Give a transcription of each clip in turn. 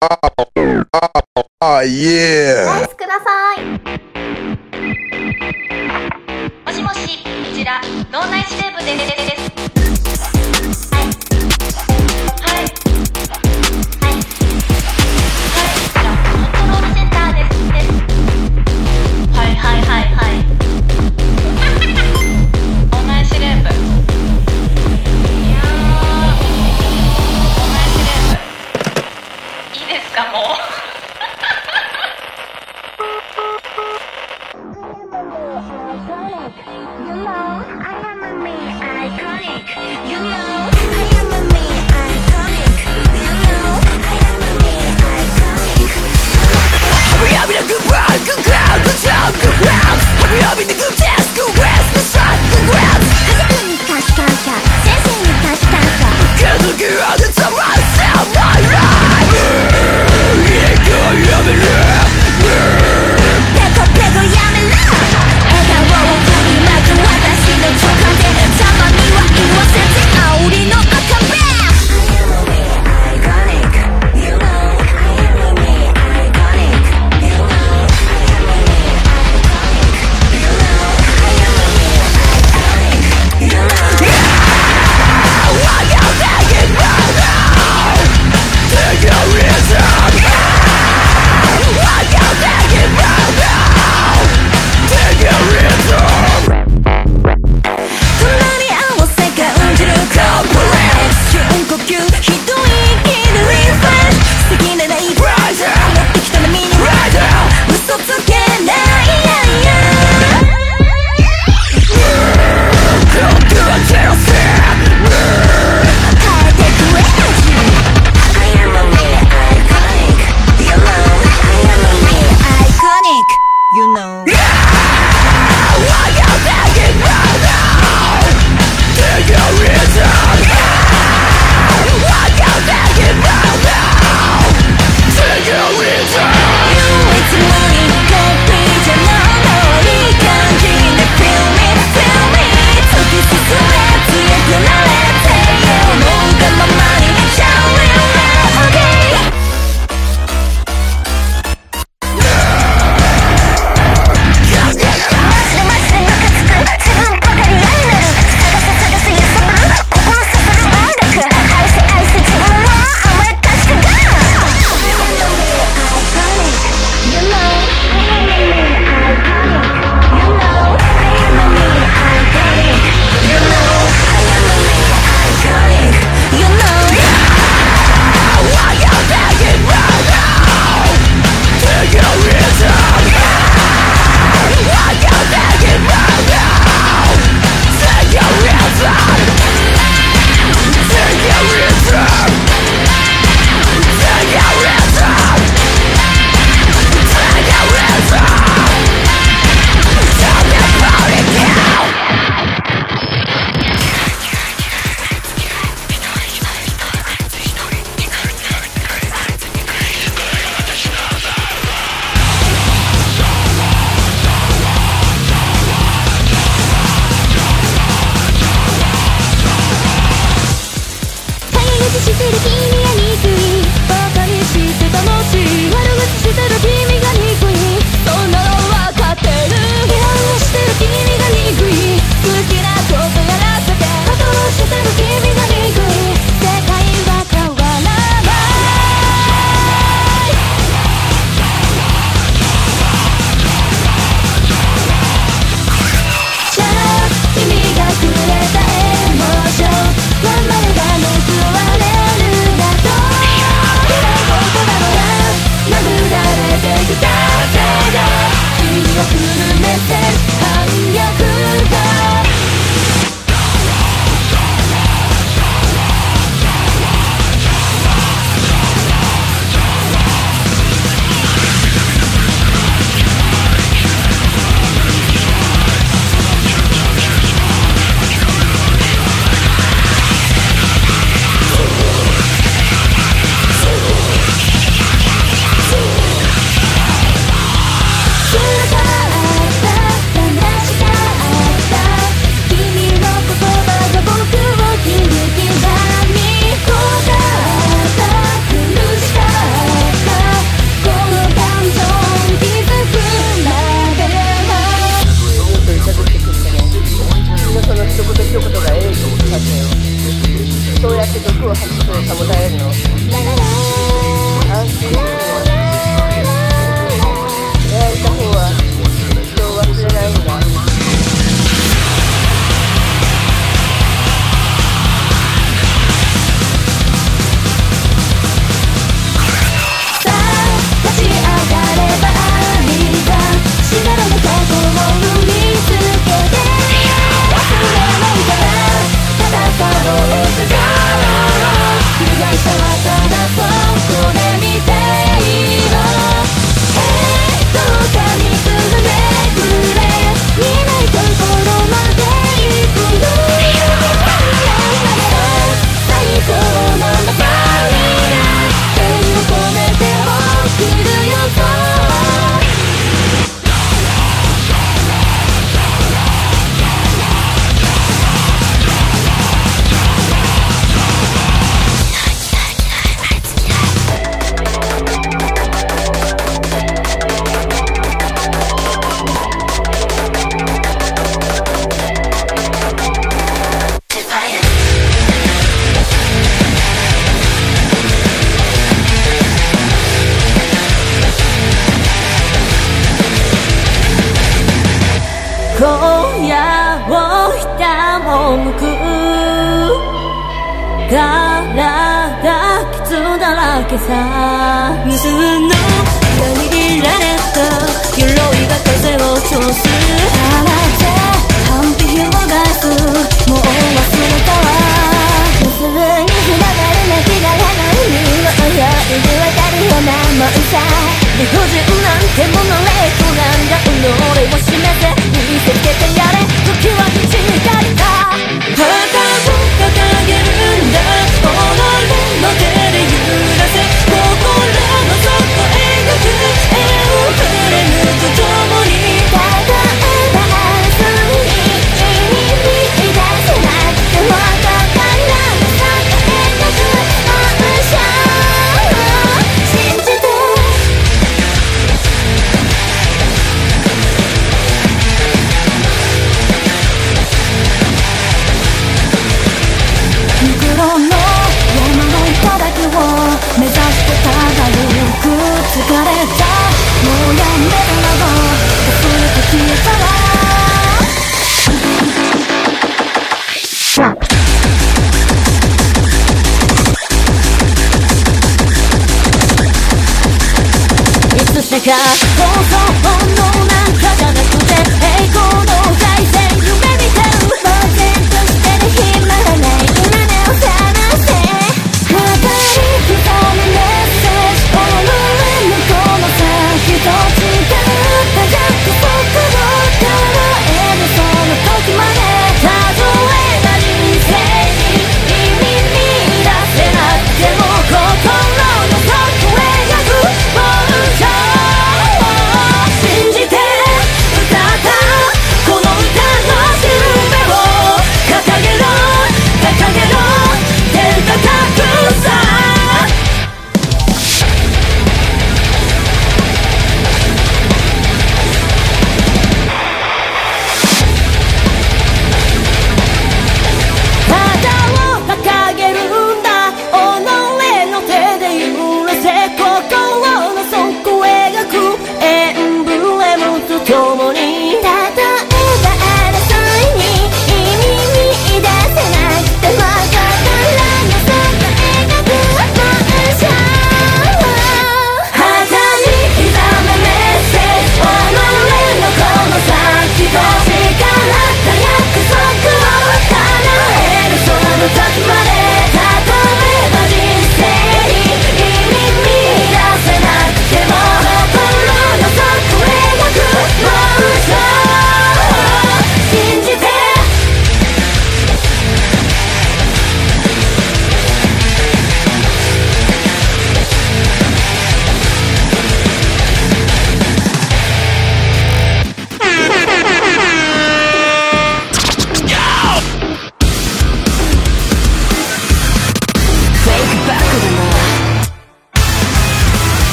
あああああいえライちくださいもしもしこちら脳内ステープです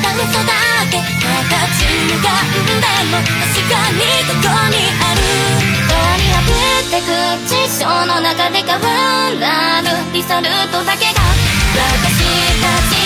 だも確かにここにある割り破ってく事象の中で変わらぬリサルトだけが私たち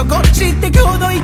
そこ知ってくほどイ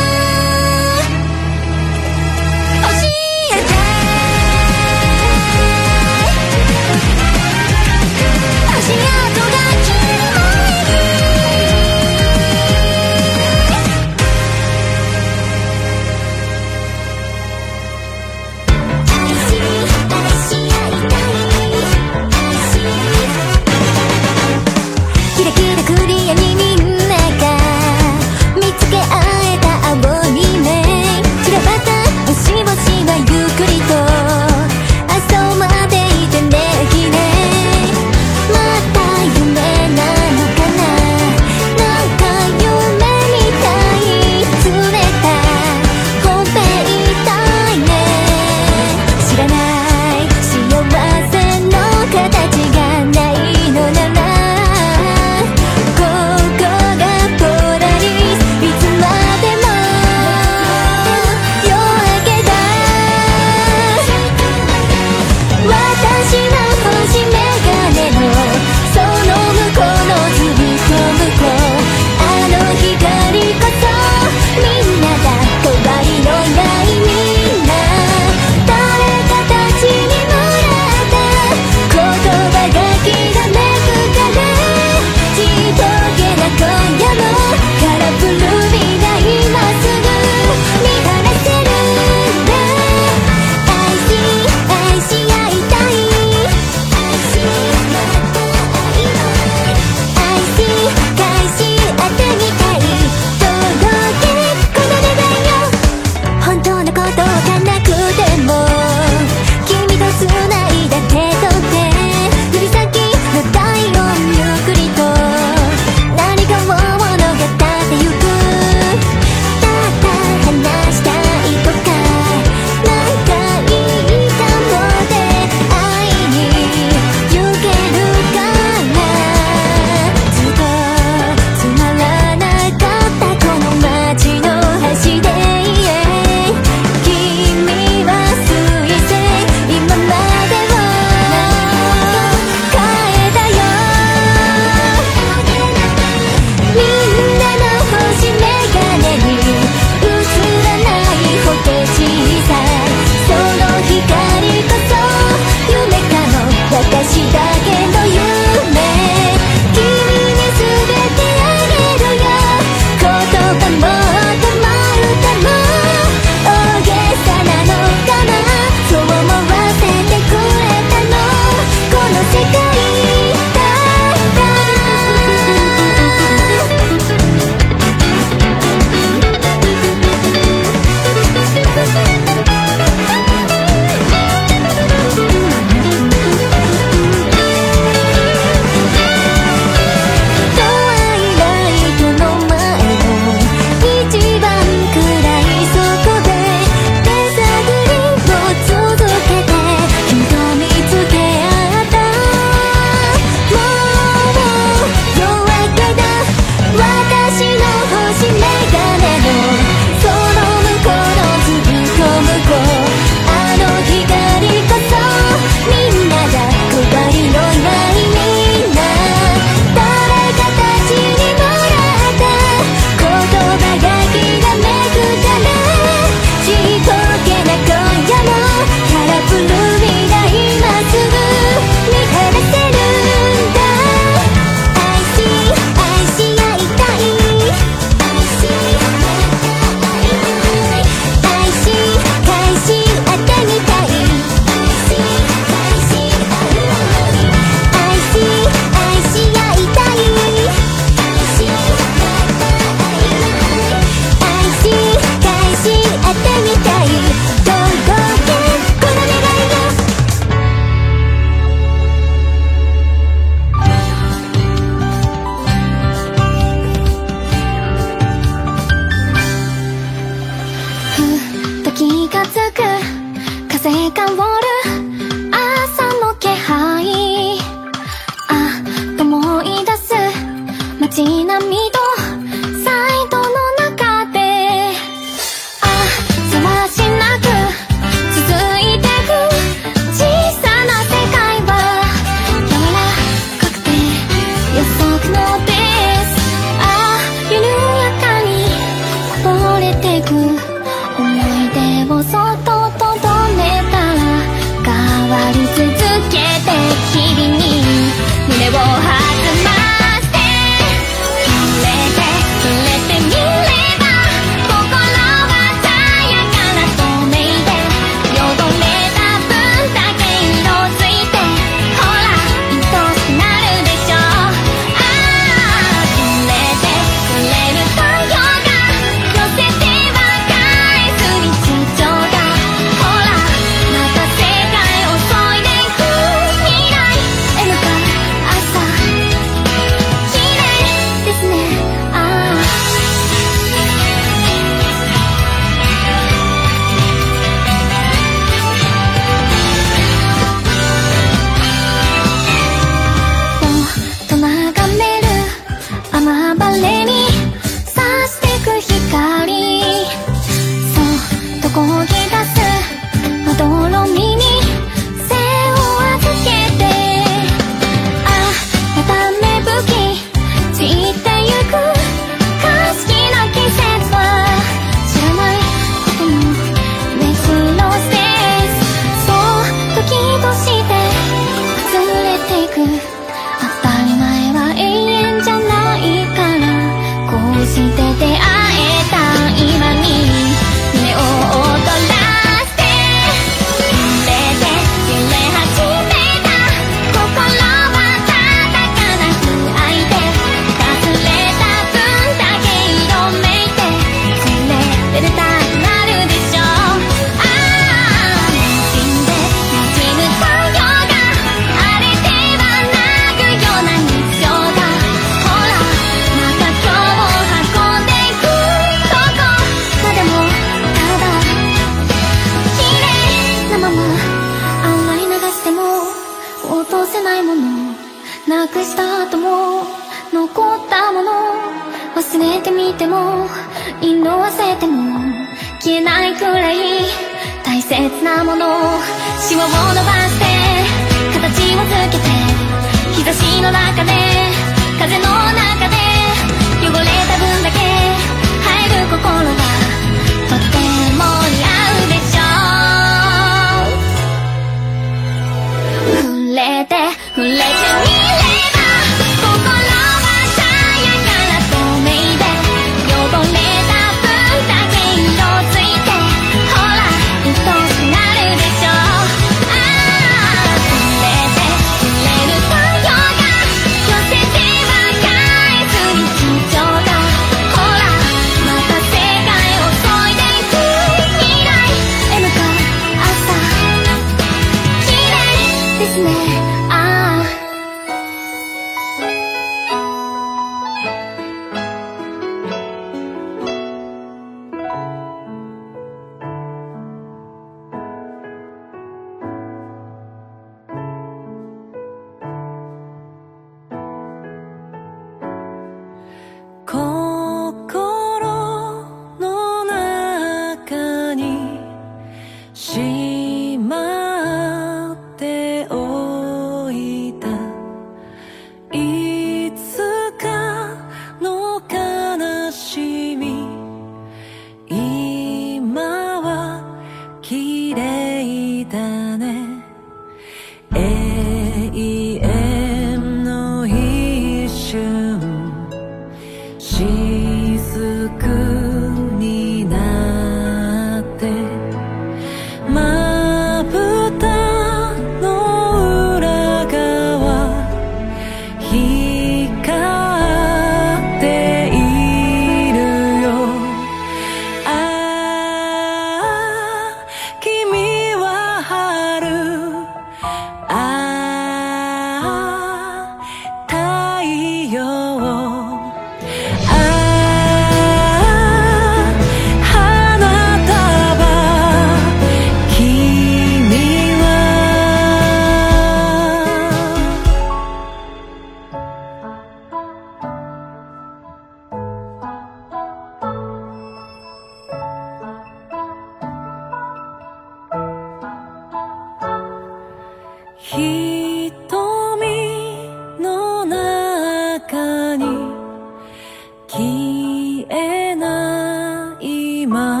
mind.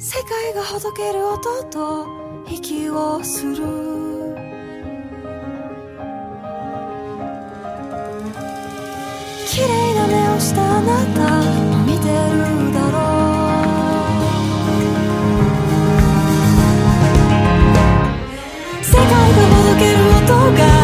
世界がほどける音と息をする。綺麗な目をしたあなたを見てるだろう。世界がほどける音が